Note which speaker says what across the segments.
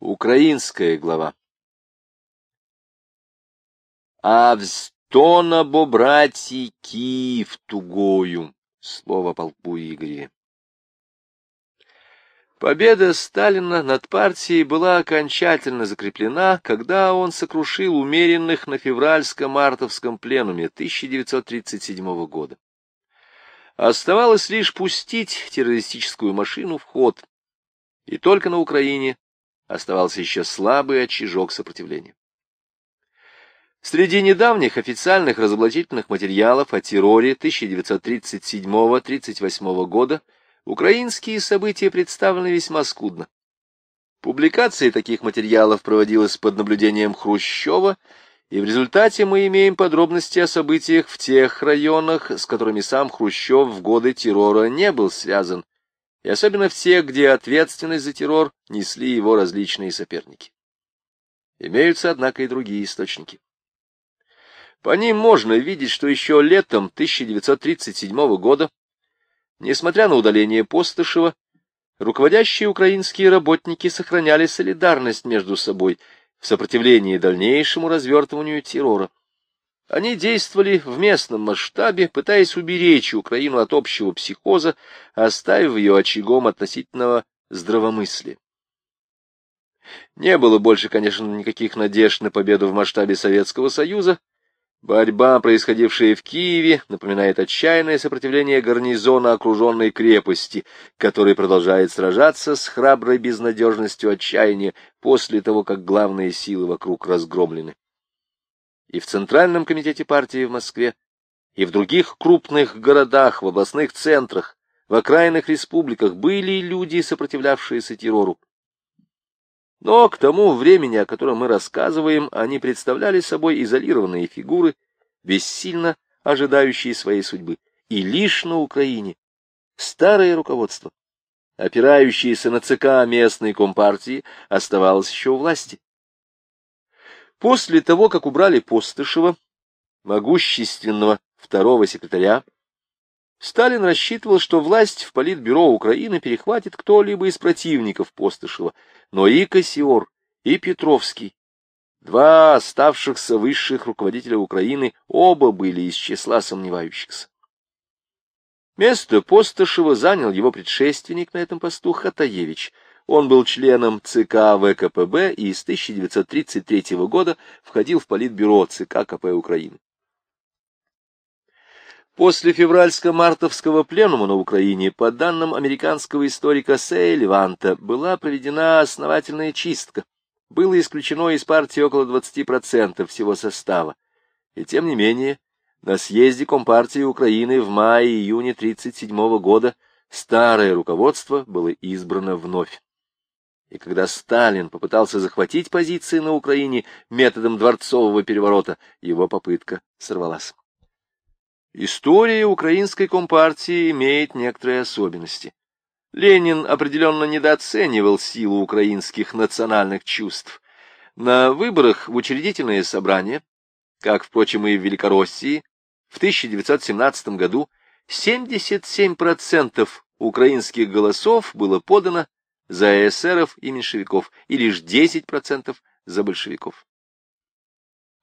Speaker 1: Украинская глава. А встона бо братья Киев тугою. Слово полку Игоря. Победа Сталина над партией была окончательно закреплена, когда он сокрушил умеренных на февральско-мартовском пленуме 1937 года. Оставалось лишь пустить террористическую машину в ход, и только на Украине оставался еще слабый очажок сопротивления. Среди недавних официальных разоблачительных материалов о терроре 1937-38 года украинские события представлены весьма скудно. Публикация таких материалов проводилась под наблюдением Хрущева, и в результате мы имеем подробности о событиях в тех районах, с которыми сам Хрущев в годы террора не был связан, и особенно в тех, где ответственность за террор несли его различные соперники. Имеются, однако, и другие источники. По ним можно видеть, что еще летом 1937 года, несмотря на удаление Постышева, руководящие украинские работники сохраняли солидарность между собой в сопротивлении дальнейшему развертыванию террора. Они действовали в местном масштабе, пытаясь уберечь Украину от общего психоза, оставив ее очагом относительного здравомыслия. Не было больше, конечно, никаких надежд на победу в масштабе Советского Союза. Борьба, происходившая в Киеве, напоминает отчаянное сопротивление гарнизона окруженной крепости, который продолжает сражаться с храброй безнадежностью отчаяния после того, как главные силы вокруг разгромлены и в Центральном комитете партии в Москве, и в других крупных городах, в областных центрах, в окраинных республиках были люди, сопротивлявшиеся террору. Но к тому времени, о котором мы рассказываем, они представляли собой изолированные фигуры, бессильно ожидающие своей судьбы. И лишь на Украине старое руководство, опирающееся на ЦК местной компартии, оставалось еще у власти. После того, как убрали Постышева, могущественного второго секретаря, Сталин рассчитывал, что власть в Политбюро Украины перехватит кто-либо из противников Постышева, но и Кассиор, и Петровский, два оставшихся высших руководителя Украины, оба были из числа сомневающихся. Место Постышева занял его предшественник на этом посту Хатаевич — он был членом ЦК ВКПБ и с 1933 года входил в политбюро ЦК КП Украины. После февральско-мартовского пленума на Украине, по данным американского историка Сейливанта, была проведена основательная чистка. Было исключено из партии около 20% всего состава. И тем не менее, на съезде Компартии Украины в мае-июне 1937 года старое руководство было избрано вновь. И когда Сталин попытался захватить позиции на Украине методом дворцового переворота, его попытка сорвалась. История украинской компартии имеет некоторые особенности. Ленин определенно недооценивал силу украинских национальных чувств. На выборах в учредительное собрание, как, впрочем, и в Великороссии, в 1917 году 77% украинских голосов было подано за эсеров и меньшевиков и лишь 10% за большевиков.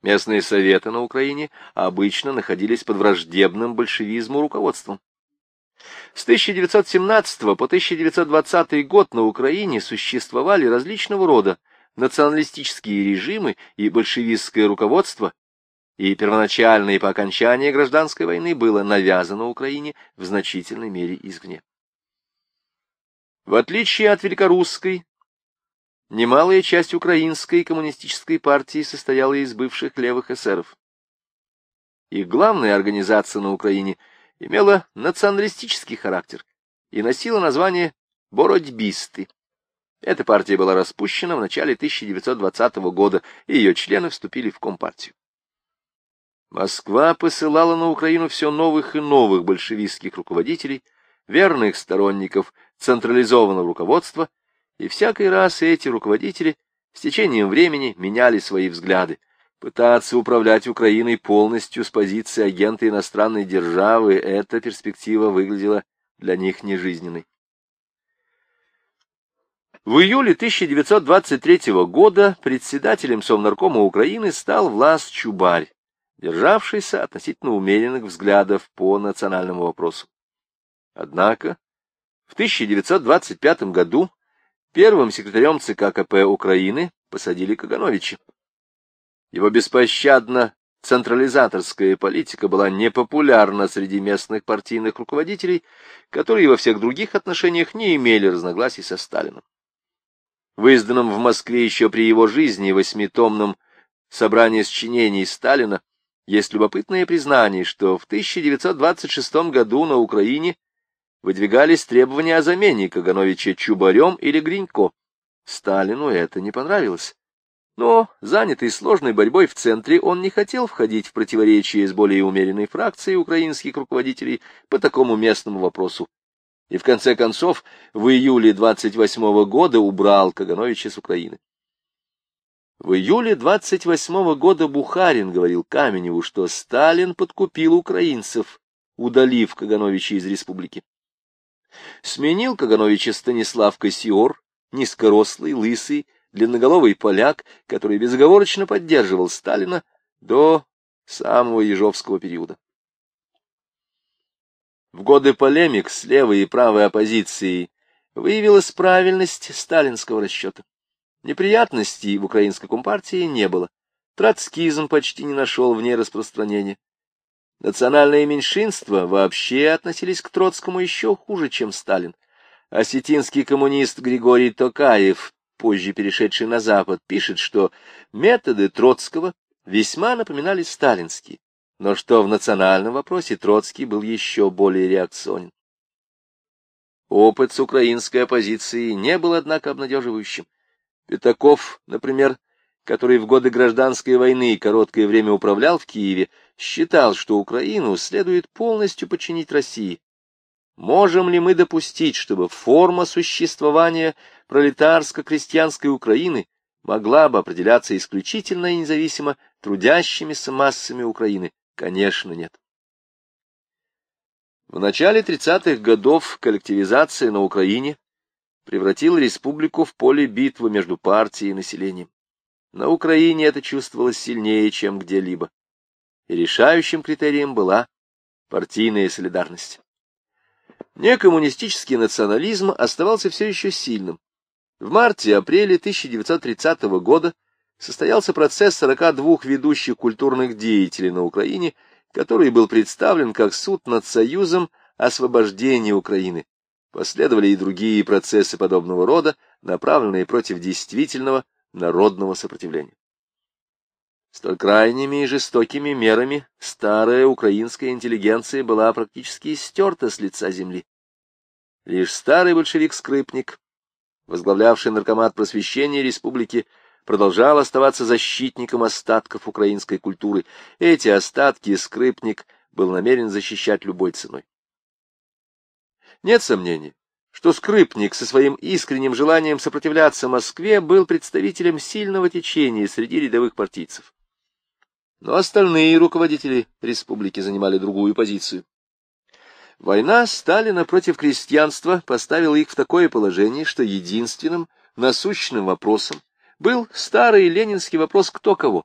Speaker 1: Местные советы на Украине обычно находились под враждебным большевизму руководством. С 1917 по 1920 год на Украине существовали различного рода националистические режимы и большевистское руководство, и первоначально и по окончании гражданской войны было навязано Украине в значительной мере извне. В отличие от великорусской, немалая часть украинской коммунистической партии состояла из бывших левых эсеров. Их главная организация на Украине имела националистический характер и носила название «Бородьбисты». Эта партия была распущена в начале 1920 года, и ее члены вступили в Компартию. Москва посылала на Украину все новых и новых большевистских руководителей, верных сторонников централизованного руководства, и всякий раз эти руководители с течением времени меняли свои взгляды. Пытаться управлять Украиной полностью с позиции агента иностранной державы, эта перспектива выглядела для них нежизненной. В июле 1923 года председателем Совнаркома Украины стал Влас Чубарь, державшийся относительно умеренных взглядов по национальному вопросу. Однако в 1925 году первым секретарем ЦК КП Украины посадили Кагановича. Его беспощадно централизаторская политика была непопулярна среди местных партийных руководителей, которые во всех других отношениях не имели разногласий со Сталином в изданном в Москве еще при его жизни восьмитомном собрании сочинений Сталина, есть любопытное признание, что в 1926 году на Украине выдвигались требования о замене Кагановича Чубарем или Гринько. Сталину это не понравилось. Но, занятый сложной борьбой в центре, он не хотел входить в противоречие с более умеренной фракцией украинских руководителей по такому местному вопросу и в конце концов в июле 28 -го года убрал Кагановича с Украины. В июле 28 -го года Бухарин говорил Каменеву, что Сталин подкупил украинцев, удалив Кагановича из республики. Сменил Кагановича Станислав Кассиор, низкорослый, лысый, длинноголовый поляк, который безоговорочно поддерживал Сталина до самого Ежовского периода. В годы полемик с левой и правой оппозицией выявилась правильность сталинского расчета. Неприятностей в украинской компартии не было. Троцкизм почти не нашел в ней распространения. Национальные меньшинства вообще относились к Троцкому еще хуже, чем Сталин. Осетинский коммунист Григорий Токаев, позже перешедший на Запад, пишет, что методы Троцкого весьма напоминали сталинские но что в национальном вопросе Троцкий был еще более реакционен. Опыт с украинской оппозицией не был, однако, обнадеживающим. Пятаков, например, который в годы гражданской войны короткое время управлял в Киеве, считал, что Украину следует полностью подчинить России. Можем ли мы допустить, чтобы форма существования пролетарско-крестьянской Украины могла бы определяться исключительно и независимо трудящимися массами Украины, Конечно, нет. В начале 30-х годов коллективизация на Украине превратила республику в поле битвы между партией и населением. На Украине это чувствовалось сильнее, чем где-либо. И решающим критерием была партийная солидарность. Некоммунистический национализм оставался все еще сильным. В марте-апреле 1930 года состоялся процесс 42 ведущих культурных деятелей на Украине, который был представлен как суд над Союзом освобождения Украины. Последовали и другие процессы подобного рода, направленные против действительного народного сопротивления. Столь крайними и жестокими мерами старая украинская интеллигенция была практически стерта с лица земли. Лишь старый большевик Скрипник, возглавлявший наркомат просвещения республики, продолжал оставаться защитником остатков украинской культуры. Эти остатки Скрипник был намерен защищать любой ценой. Нет сомнений, что Скрипник со своим искренним желанием сопротивляться Москве был представителем сильного течения среди рядовых партийцев. Но остальные руководители республики занимали другую позицию. Война Сталина против крестьянства поставила их в такое положение, что единственным насущным вопросом был старый ленинский вопрос «кто кого?».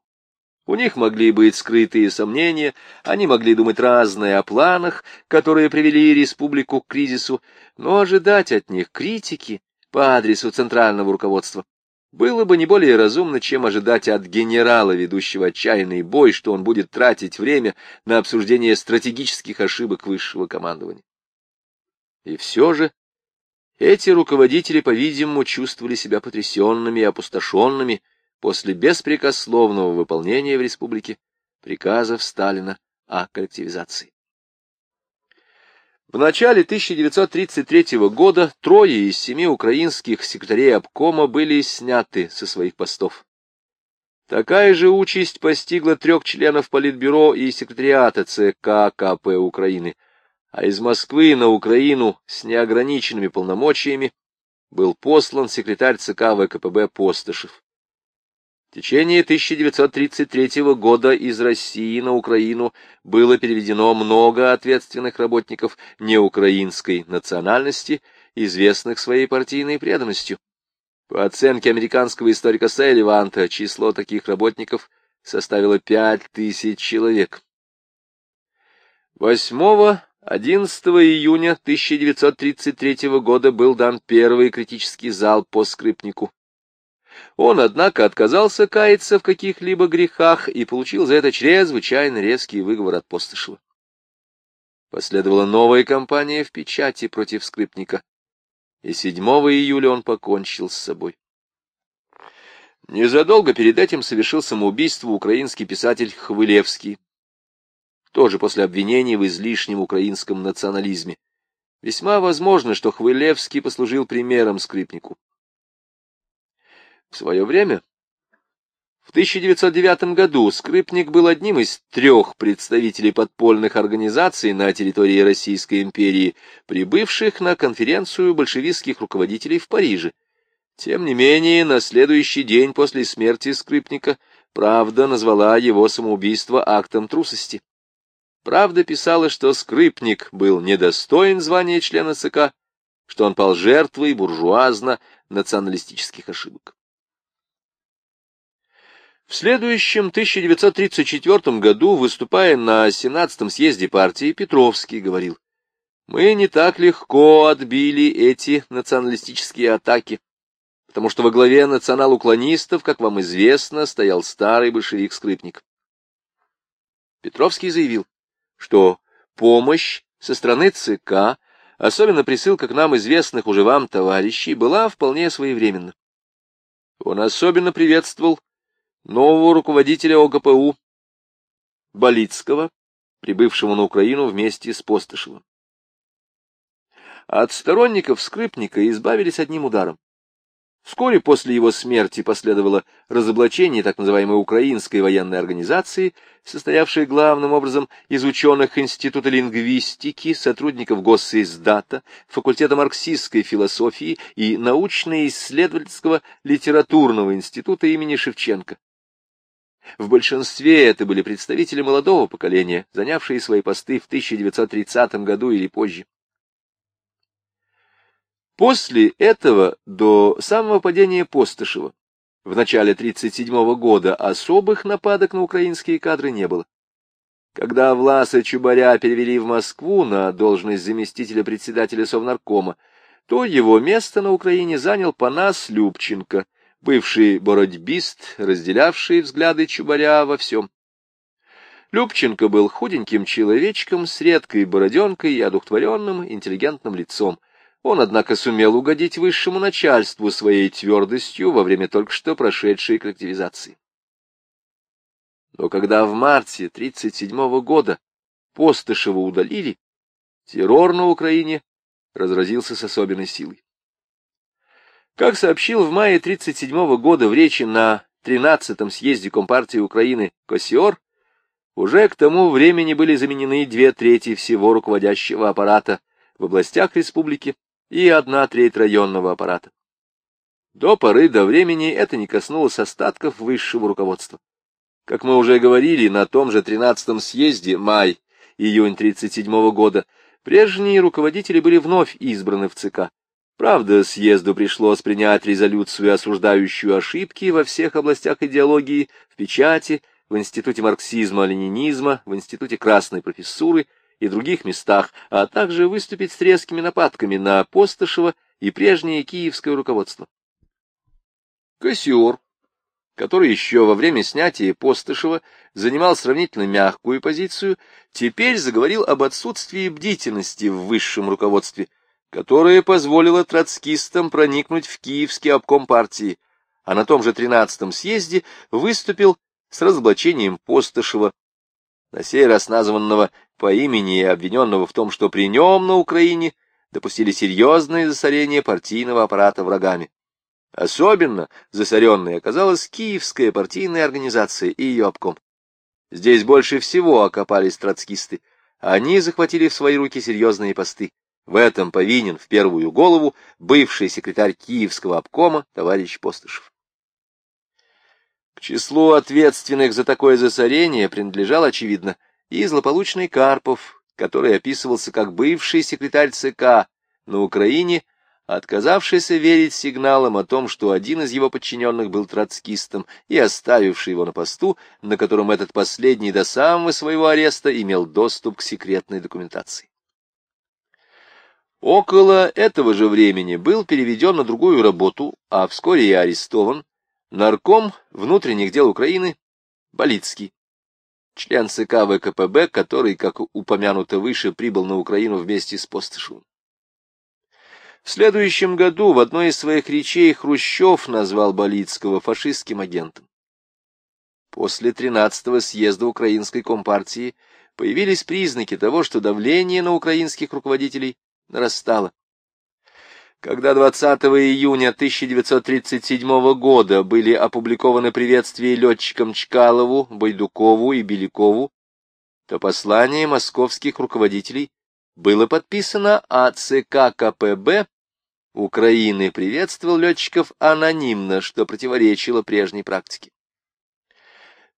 Speaker 1: У них могли быть скрытые сомнения, они могли думать разное о планах, которые привели республику к кризису, но ожидать от них критики по адресу центрального руководства было бы не более разумно, чем ожидать от генерала, ведущего отчаянный бой, что он будет тратить время на обсуждение стратегических ошибок высшего командования. И все же эти руководители, по-видимому, чувствовали себя потрясенными и опустошенными после беспрекословного выполнения в республике приказов Сталина о коллективизации. В начале 1933 года трое из семи украинских секретарей обкома были сняты со своих постов. Такая же участь постигла трех членов Политбюро и секретариата ЦК КП Украины – а из Москвы на Украину с неограниченными полномочиями был послан секретарь ЦК ВКПБ Постышев. В течение 1933 года из России на Украину было переведено много ответственных работников неукраинской национальности, известных своей партийной преданностью. По оценке американского историка Сейливанта, число таких работников составило пять тысяч человек. 8-11 июня 1933 года был дан первый критический зал по скрипнику. Он, однако, отказался каяться в каких-либо грехах и получил за это чрезвычайно резкий выговор от Постышева. Последовала новая кампания в печати против скрипника, и 7 июля он покончил с собой. Незадолго перед этим совершил самоубийство украинский писатель Хвылевский, тоже после обвинений в излишнем украинском национализме. Весьма возможно, что Хвылевский послужил примером скрипнику. В свое время, в 1909 году, скрипник был одним из трех представителей подпольных организаций на территории Российской империи, прибывших на конференцию большевистских руководителей в Париже. Тем не менее, на следующий день после смерти скрипника правда назвала его самоубийство актом трусости. Правда писала, что скрипник был недостоин звания члена ЦК, что он пал жертвой буржуазно-националистических ошибок. В следующем 1934 году, выступая на 17-м съезде партии, Петровский говорил, «Мы не так легко отбили эти националистические атаки, потому что во главе национал-уклонистов, как вам известно, стоял старый большевик-скрипник». Петровский заявил, что помощь со стороны ЦК, особенно присылка к нам известных уже вам товарищей, была вполне своевременна. Он особенно приветствовал нового руководителя ОГПУ Болицкого, прибывшего на Украину вместе с Постышевым. От сторонников Скрипника избавились одним ударом. Вскоре после его смерти последовало разоблачение так называемой украинской военной организации, состоявшей главным образом из ученых Института лингвистики, сотрудников Госсиздата, факультета марксистской философии и научно-исследовательского литературного института имени Шевченко. В большинстве это были представители молодого поколения, занявшие свои посты в 1930 году или позже. После этого, до самого падения Постышева, в начале 1937 года особых нападок на украинские кадры не было. Когда Власа Чубаря перевели в Москву на должность заместителя председателя Совнаркома, то его место на Украине занял Панас Любченко – бывший бородьбист, разделявший взгляды Чубаря во всем. Любченко был худеньким человечком с редкой бороденкой и одухотворенным, интеллигентным лицом. Он, однако, сумел угодить высшему начальству своей твердостью во время только что прошедшей коллективизации. Но когда в марте 1937 года Постышева удалили, террор на Украине разразился с особенной силой. Как сообщил в мае 1937 года в речи на 13-м съезде Компартии Украины Косиор, уже к тому времени были заменены две трети всего руководящего аппарата в областях республики и одна треть районного аппарата. До поры до времени это не коснулось остатков высшего руководства. Как мы уже говорили, на том же 13-м съезде, май-июнь 1937 года, прежние руководители были вновь избраны в ЦК. Правда, съезду пришлось принять резолюцию, осуждающую ошибки во всех областях идеологии, в печати, в Институте марксизма-ленинизма, в Институте красной профессуры и других местах, а также выступить с резкими нападками на Постышева и прежнее киевское руководство. Кассиор, который еще во время снятия Постышева занимал сравнительно мягкую позицию, теперь заговорил об отсутствии бдительности в высшем руководстве – которое позволило троцкистам проникнуть в киевский обком партии, а на том же 13-м съезде выступил с разоблачением Постышева, на сей раз названного по имени и обвиненного в том, что при нем на Украине допустили серьезное засорение партийного аппарата врагами. Особенно засоренной оказалась киевская партийная организация и ее обком. Здесь больше всего окопались троцкисты. Они захватили в свои руки серьезные посты. В этом повинен в первую голову бывший секретарь Киевского обкома товарищ Постышев. К числу ответственных за такое засорение принадлежал, очевидно, и злополучный Карпов, который описывался как бывший секретарь ЦК на Украине, отказавшийся верить сигналам о том, что один из его подчиненных был троцкистом и оставивший его на посту, на котором этот последний до самого своего ареста имел доступ к секретной документации. Около этого же времени был переведен на другую работу, а вскоре и арестован, нарком внутренних дел Украины Болицкий, член ЦК ВКПБ, который, как упомянуто выше, прибыл на Украину вместе с Постышевым. В следующем году в одной из своих речей Хрущев назвал Болицкого фашистским агентом. После 13-го съезда Украинской Компартии появились признаки того, что давление на украинских руководителей нарастало. Когда 20 июня 1937 года были опубликованы приветствия летчикам Чкалову, Байдукову и Белякову, то послание московских руководителей было подписано, а ЦК КПБ Украины приветствовал летчиков анонимно, что противоречило прежней практике.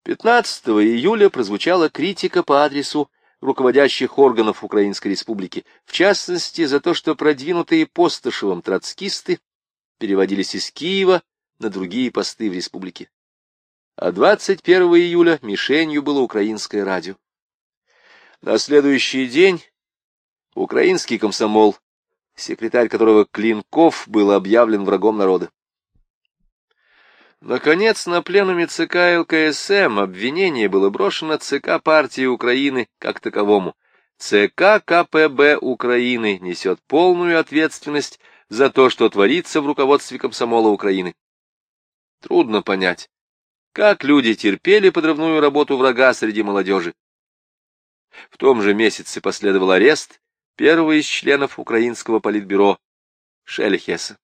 Speaker 1: 15 июля прозвучала критика по адресу руководящих органов Украинской Республики, в частности за то, что продвинутые Постышевым троцкисты переводились из Киева на другие посты в республике. А 21 июля мишенью было украинское радио. На следующий день украинский комсомол, секретарь которого Клинков был объявлен врагом народа. Наконец, на пленуме ЦК ЛКСМ обвинение было брошено ЦК партии Украины как таковому. ЦК КПБ Украины несет полную ответственность за то, что творится в руководстве комсомола Украины. Трудно понять, как люди терпели подрывную работу врага среди молодежи. В том же месяце последовал арест первого из членов украинского политбюро Шельхеса.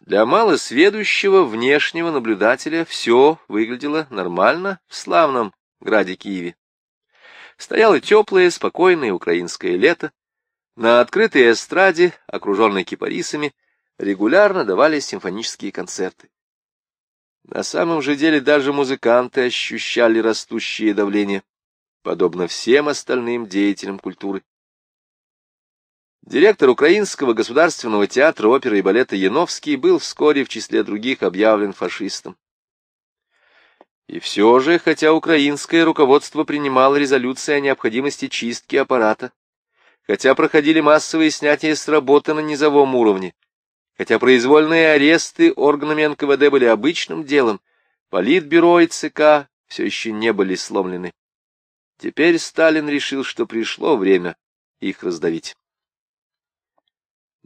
Speaker 1: Для малосведущего внешнего наблюдателя все выглядело нормально в славном граде Киеве. Стояло теплое, спокойное украинское лето. На открытой эстраде, окруженной кипарисами, регулярно давались симфонические концерты. На самом же деле даже музыканты ощущали растущее давление, подобно всем остальным деятелям культуры. Директор Украинского государственного театра оперы и балета Яновский был вскоре в числе других объявлен фашистом. И все же, хотя украинское руководство принимало резолюции о необходимости чистки аппарата, хотя проходили массовые снятия с работы на низовом уровне, хотя произвольные аресты органами НКВД были обычным делом, Политбюро и ЦК все еще не были сломлены. Теперь Сталин решил, что пришло время их раздавить.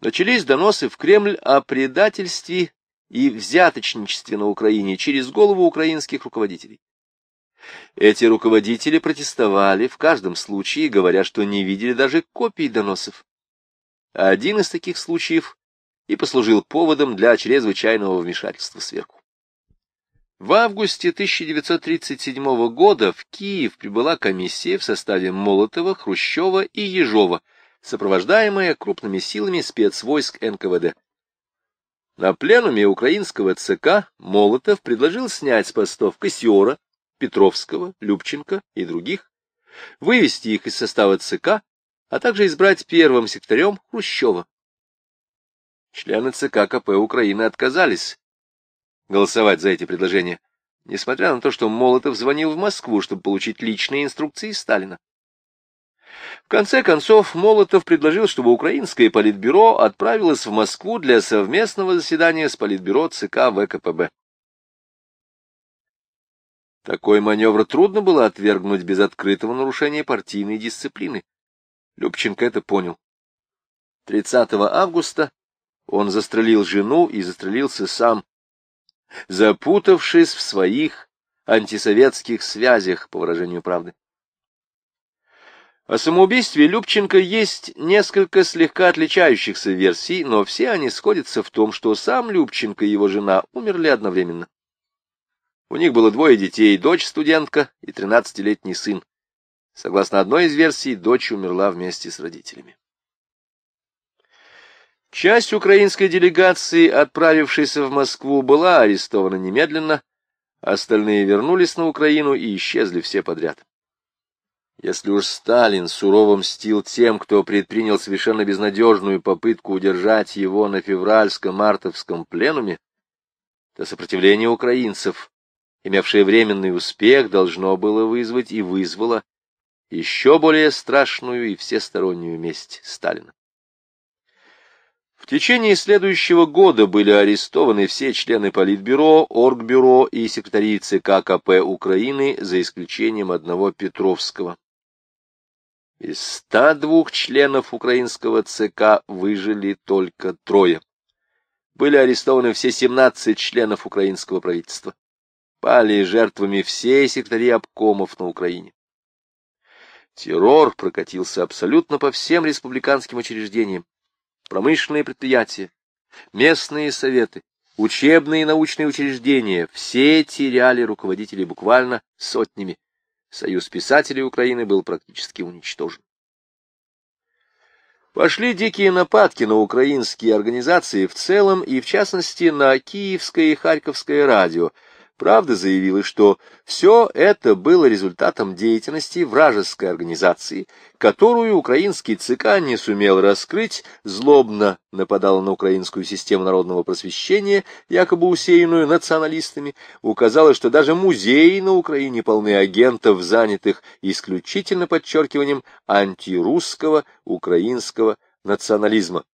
Speaker 1: Начались доносы в Кремль о предательстве и взяточничестве на Украине через голову украинских руководителей. Эти руководители протестовали в каждом случае, говоря, что не видели даже копий доносов. Один из таких случаев и послужил поводом для чрезвычайного вмешательства сверху. В августе 1937 года в Киев прибыла комиссия в составе Молотова, Хрущева и Ежова – сопровождаемая крупными силами спецвойск НКВД. На пленуме украинского ЦК Молотов предложил снять с постов Кассиора, Петровского, Любченко и других, вывести их из состава ЦК, а также избрать первым секретарем Хрущева. Члены ЦК КП Украины отказались голосовать за эти предложения, несмотря на то, что Молотов звонил в Москву, чтобы получить личные инструкции Сталина. В конце концов, Молотов предложил, чтобы Украинское политбюро отправилось в Москву для совместного заседания с политбюро ЦК ВКПБ. Такой маневр трудно было отвергнуть без открытого нарушения партийной дисциплины. Любченко это понял. 30 августа он застрелил жену и застрелился сам, запутавшись в своих антисоветских связях, по выражению правды. О самоубийстве Любченко есть несколько слегка отличающихся версий, но все они сходятся в том, что сам Любченко и его жена умерли одновременно. У них было двое детей, дочь-студентка и тринадцатилетний сын. Согласно одной из версий, дочь умерла вместе с родителями. Часть украинской делегации, отправившейся в Москву, была арестована немедленно, остальные вернулись на Украину и исчезли все подряд. Если уж Сталин сурово мстил тем, кто предпринял совершенно безнадежную попытку удержать его на февральско-мартовском пленуме, то сопротивление украинцев, имевшее временный успех, должно было вызвать и вызвало еще более страшную и всестороннюю месть Сталина. В течение следующего года были арестованы все члены Политбюро, Оргбюро и секретари ЦК КП Украины, за исключением одного Петровского. Из 102 членов украинского ЦК выжили только трое. Были арестованы все 17 членов украинского правительства. Пали жертвами все секретари обкомов на Украине. Террор прокатился абсолютно по всем республиканским учреждениям. Промышленные предприятия, местные советы, учебные и научные учреждения — все теряли руководителей буквально сотнями. Союз писателей Украины был практически уничтожен. Пошли дикие нападки на украинские организации в целом и, в частности, на Киевское и Харьковское радио — Правда заявила, что все это было результатом деятельности вражеской организации, которую украинский ЦК не сумел раскрыть, злобно нападала на украинскую систему народного просвещения, якобы усеянную националистами, указала, что даже музеи на Украине полны агентов, занятых исключительно подчеркиванием антирусского украинского национализма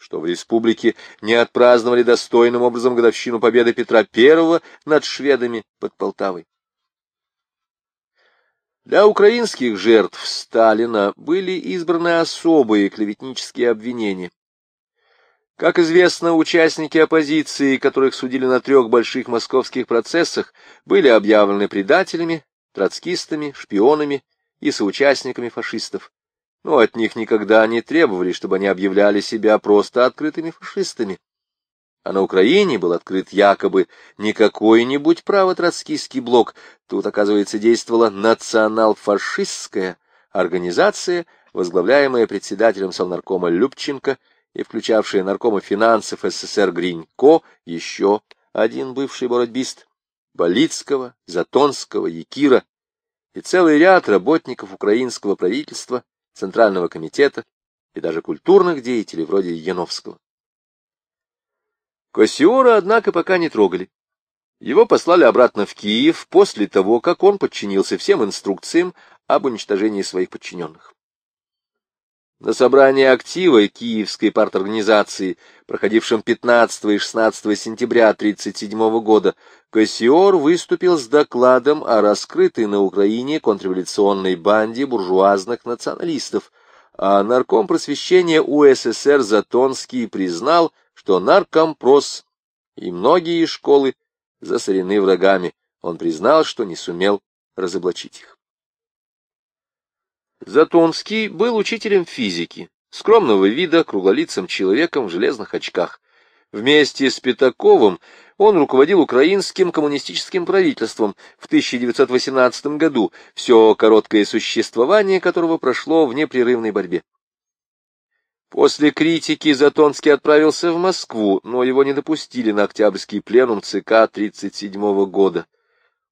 Speaker 1: что в республике не отпраздновали достойным образом годовщину победы Петра I над шведами под Полтавой. Для украинских жертв Сталина были избраны особые клеветнические обвинения. Как известно, участники оппозиции, которых судили на трех больших московских процессах, были объявлены предателями, троцкистами, шпионами и соучастниками фашистов но от них никогда не требовали, чтобы они объявляли себя просто открытыми фашистами. А на Украине был открыт якобы не какой-нибудь право-троцкистский блок, тут, оказывается, действовала национал-фашистская организация, возглавляемая председателем Совнаркома Любченко и включавшая наркома финансов СССР Гринько, еще один бывший бородбист, Болицкого, Затонского, Якира и целый ряд работников украинского правительства, Центрального комитета и даже культурных деятелей вроде Яновского. Кассиора, однако, пока не трогали. Его послали обратно в Киев после того, как он подчинился всем инструкциям об уничтожении своих подчиненных. На собрании актива Киевской парторганизации, проходившем 15 и 16 сентября 1937 года, Кассиор выступил с докладом о раскрытой на Украине контрреволюционной банде буржуазных националистов, а нарком просвещения УССР Затонский признал, что наркомпрос и многие школы засорены врагами. Он признал, что не сумел разоблачить их. Затонский был учителем физики, скромного вида, круглолицым человеком в железных очках. Вместе с Пятаковым он руководил украинским коммунистическим правительством в 1918 году, все короткое существование которого прошло в непрерывной борьбе. После критики Затонский отправился в Москву, но его не допустили на Октябрьский пленум ЦК 1937 года.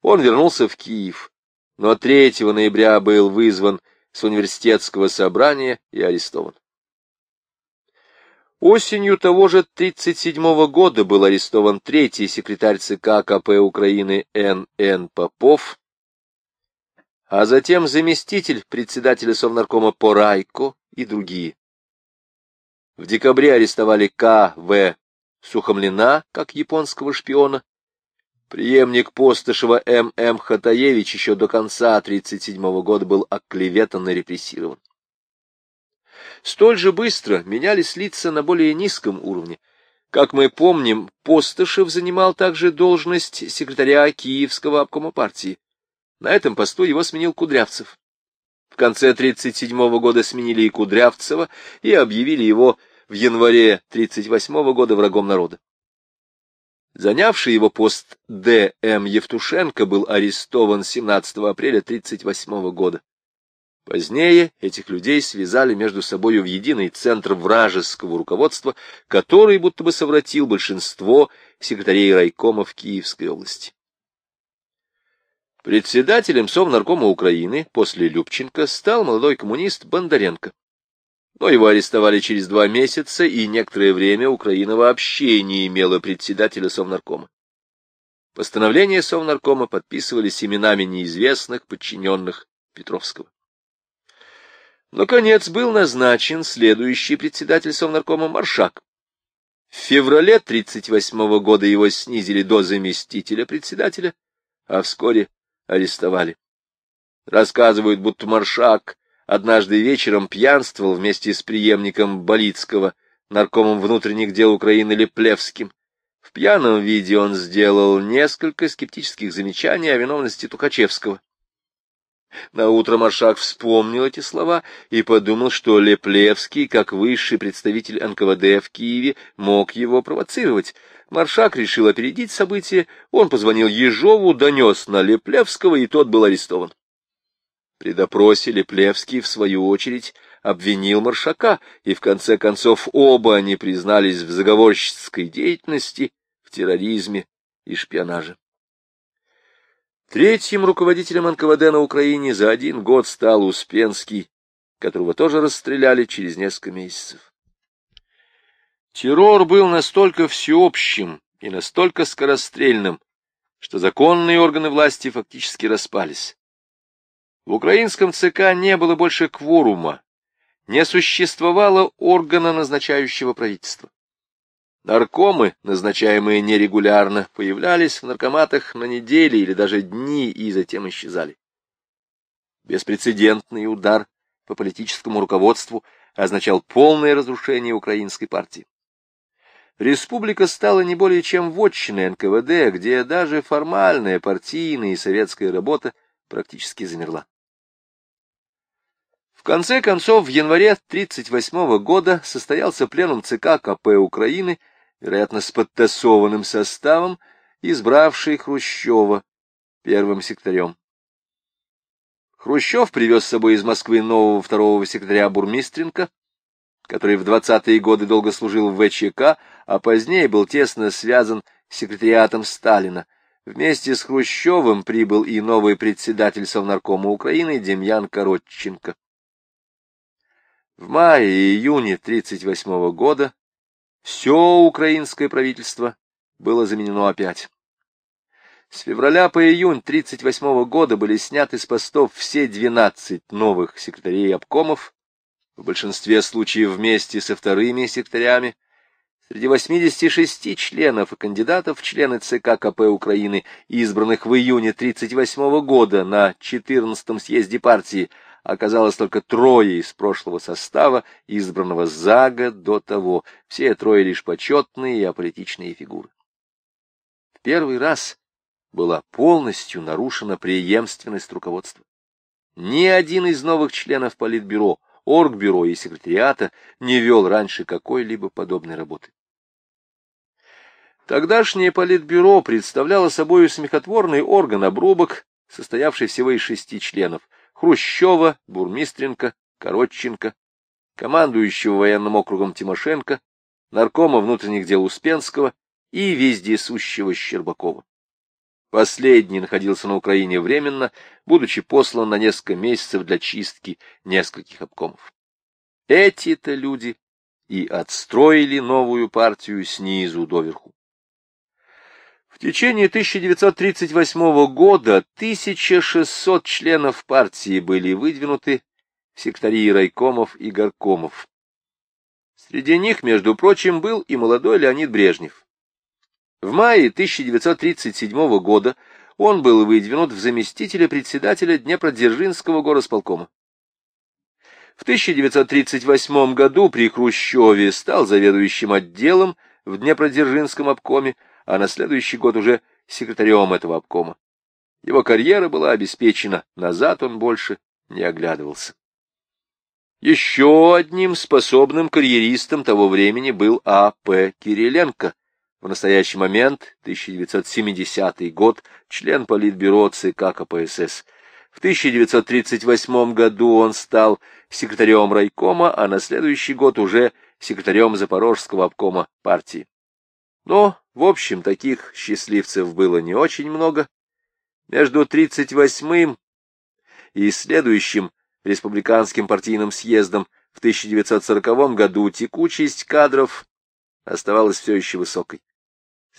Speaker 1: Он вернулся в Киев, но 3 ноября был вызван с университетского собрания и арестован. Осенью того же 1937 года был арестован третий секретарь ЦК КП Украины Н.Н. Попов, а затем заместитель председателя Совнаркома Порайко и другие. В декабре арестовали К.В. Сухомлина как японского шпиона, Преемник Постышева М.М. Хатаевич еще до конца 1937 года был оклеветан и репрессирован. Столь же быстро менялись лица на более низком уровне. Как мы помним, Постышев занимал также должность секретаря Киевского обкома партии. На этом посту его сменил Кудрявцев. В конце 1937 года сменили и Кудрявцева и объявили его в январе 1938 года врагом народа. Занявший его пост Д. М. Евтушенко был арестован 17 апреля 1938 года. Позднее этих людей связали между собой в единый центр вражеского руководства, который будто бы совратил большинство секретарей райкома в Киевской области. Председателем Совнаркома Украины после Любченко стал молодой коммунист Бондаренко. Но его арестовали через два месяца, и некоторое время Украина вообще не имела председателя Совнаркома. Постановления Совнаркома подписывались именами неизвестных подчиненных Петровского. Наконец был назначен следующий председатель Совнаркома Маршак. В феврале 1938 года его снизили до заместителя председателя, а вскоре арестовали. Рассказывают, будто Маршак однажды вечером пьянствовал вместе с преемником Болицкого, наркомом внутренних дел Украины Леплевским. В пьяном виде он сделал несколько скептических замечаний о виновности Тухачевского. На утро Маршак вспомнил эти слова и подумал, что Леплевский, как высший представитель НКВД в Киеве, мог его провоцировать. Маршак решил опередить события, он позвонил Ежову, донес на Леплевского, и тот был арестован. При допросе Леплевский, в свою очередь, обвинил Маршака, и в конце концов оба они признались в заговорщицкой деятельности, в терроризме и шпионаже. Третьим руководителем НКВД на Украине за один год стал Успенский, которого тоже расстреляли через несколько месяцев. Террор был настолько всеобщим и настолько скорострельным, что законные органы власти фактически распались. В украинском ЦК не было больше кворума, не существовало органа, назначающего правительство. Наркомы, назначаемые нерегулярно, появлялись в наркоматах на недели или даже дни и затем исчезали. Беспрецедентный удар по политическому руководству означал полное разрушение украинской партии. Республика стала не более чем вотчиной НКВД, где даже формальная партийная и советская работа практически замерла. Конце концов, в январе 1938 года состоялся пленум ЦК КП Украины, вероятно, с подтасованным составом, избравший Хрущева первым секретарем. Хрущев привез с собой из Москвы нового второго секретаря Бурмистренко, который в 20-е годы долго служил в ВЧК, а позднее был тесно связан с секретариатом Сталина. Вместе с Хрущевым прибыл и новый председатель Совнаркома Украины Демьян Коротченко. В мае и июне 1938 года все украинское правительство было заменено опять. С февраля по июнь 1938 года были сняты с постов все 12 новых секретарей обкомов, в большинстве случаев вместе со вторыми секретарями. Среди 86 членов и кандидатов в члены ЦК КП Украины, избранных в июне 1938 года на 14-м съезде партии, оказалось только трое из прошлого состава, избранного за год до того, все трое лишь почетные и аполитичные фигуры. В первый раз была полностью нарушена преемственность руководства. Ни один из новых членов Политбюро, Оргбюро и секретариата не вел раньше какой-либо подобной работы. Тогдашнее Политбюро представляло собой смехотворный орган обрубок, состоявший всего из шести членов, Хрущева, Бурмистренко, Коротченко, командующего военным округом Тимошенко, наркома внутренних дел Успенского и вездесущего Щербакова. Последний находился на Украине временно, будучи послан на несколько месяцев для чистки нескольких обкомов. Эти-то люди и отстроили новую партию снизу доверху. В течение 1938 года 1600 членов партии были выдвинуты в сектории райкомов и горкомов. Среди них, между прочим, был и молодой Леонид Брежнев. В мае 1937 года он был выдвинут в заместителя председателя Днепродзержинского горосполкома. В 1938 году при Хрущеве стал заведующим отделом в Днепродзержинском обкоме, а на следующий год уже секретарем этого обкома. Его карьера была обеспечена, назад он больше не оглядывался. Еще одним способным карьеристом того времени был А.П. Кириленко, в настоящий момент, 1970 год, член Политбюро ЦК КПСС. В 1938 году он стал секретарем райкома, а на следующий год уже секретарем Запорожского обкома партии. Но, в общем, таких счастливцев было не очень много. Между 38-м и следующим республиканским партийным съездом в 1940 году текучесть кадров оставалась все еще высокой.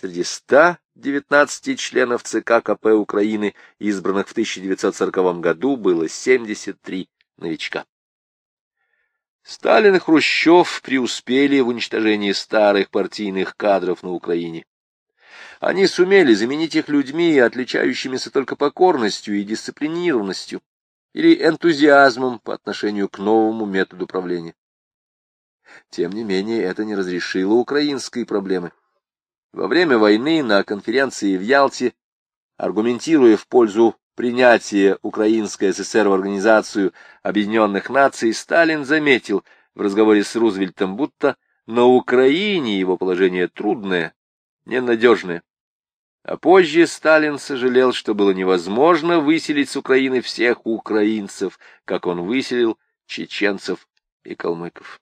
Speaker 1: Среди 119 членов ЦК КП Украины, избранных в 1940 году, было 73 новичка. Сталин и Хрущев преуспели в уничтожении старых партийных кадров на Украине. Они сумели заменить их людьми, отличающимися только покорностью и дисциплинированностью, или энтузиазмом по отношению к новому методу правления. Тем не менее, это не разрешило украинской проблемы. Во время войны на конференции в Ялте, аргументируя в пользу принятия Украинской ССР в Организацию Объединенных Наций, Сталин заметил в разговоре с Рузвельтом, будто на Украине его положение трудное, ненадежное. А позже Сталин сожалел, что было невозможно выселить с Украины всех украинцев, как он выселил чеченцев и калмыков.